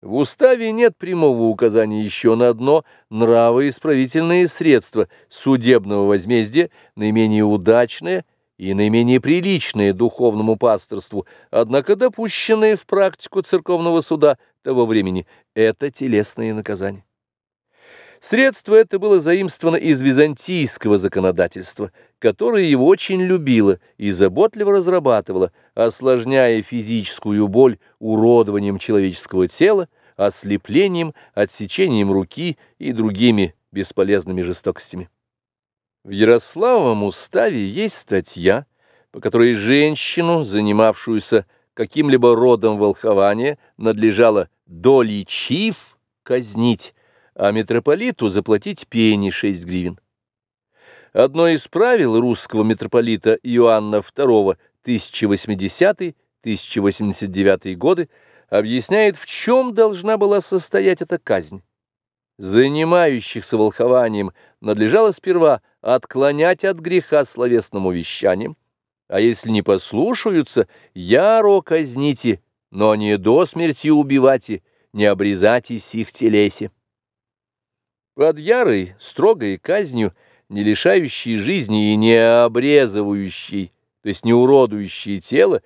В уставе нет прямого указания еще на одно нравоисправительное средство судебного возмездия, наименее удачное и наименее приличное духовному пасторству, однако допущенное в практику церковного суда того времени – это телесное наказание. Средство это было заимствовано из византийского законодательства, которое его очень любило и заботливо разрабатывало, осложняя физическую боль уродованием человеческого тела, ослеплением, отсечением руки и другими бесполезными жестокостями. В Ярославовом уставе есть статья, по которой женщину, занимавшуюся каким-либо родом волхования, надлежало доличив казнить, а митрополиту заплатить пени 6 гривен. Одно из правил русского митрополита Иоанна II 1080-1089 годы объясняет, в чем должна была состоять эта казнь. Занимающихся волхованием надлежало сперва отклонять от греха словесным увещанием, а если не послушаются, яро казните, но не до смерти убивайте, не обрезайте сих телесе. Под ярой, строгой казнью, не лишающей жизни и не обрезывающей, то есть не уродующей тело,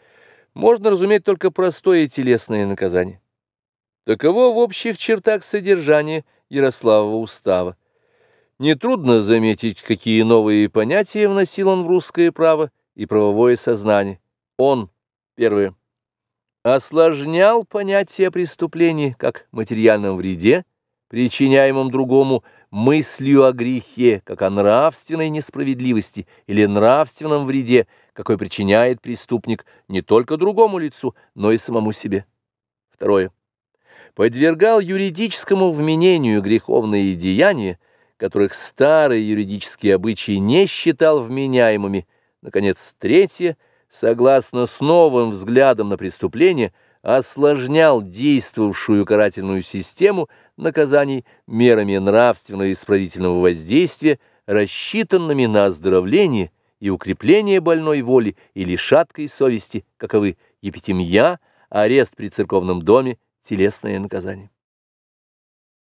можно разуметь только простое телесное наказание. Таково в общих чертах содержания Ярославова устава. Нетрудно заметить, какие новые понятия вносил он в русское право и правовое сознание. Он, первое, осложнял понятие преступления как материальном вреде, причиняемым другому мыслью о грехе, как о нравственной несправедливости или нравственном вреде, какой причиняет преступник не только другому лицу, но и самому себе. Второе. Подвергал юридическому вменению греховные деяния, которых старый юридический обычай не считал вменяемыми. Наконец, третье. Согласно с новым взглядом на преступление, осложнял действовавшую карательную систему наказаний мерами нравственно-исправительного воздействия, рассчитанными на оздоровление и укрепление больной воли или шаткой совести, каковы епитемья, арест при церковном доме, телесное наказание.